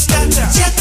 stop now.